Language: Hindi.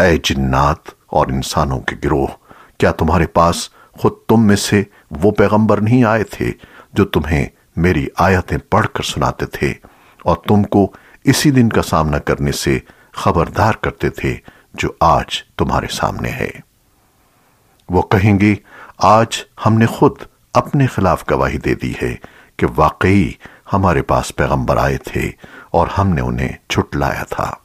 ऐ जिन्नात और इंसानों के गिरोह, क्या तुम्हारे पास खुद तुम में से वो पैगंबर नहीं आए थे जो तुम्हें मेरी आयतें पढ़कर सुनाते थे और तुमको इसी दिन का सामना करने से खबरदार करते थे जो आज तुम्हारे सामने है? वो कहेंगे, आज हमने खुद अपने खिलाफ गवाही दे दी है कि वाकई हमारे पास पैगंबर आए थे और हमने उन्हें छुटलाया था।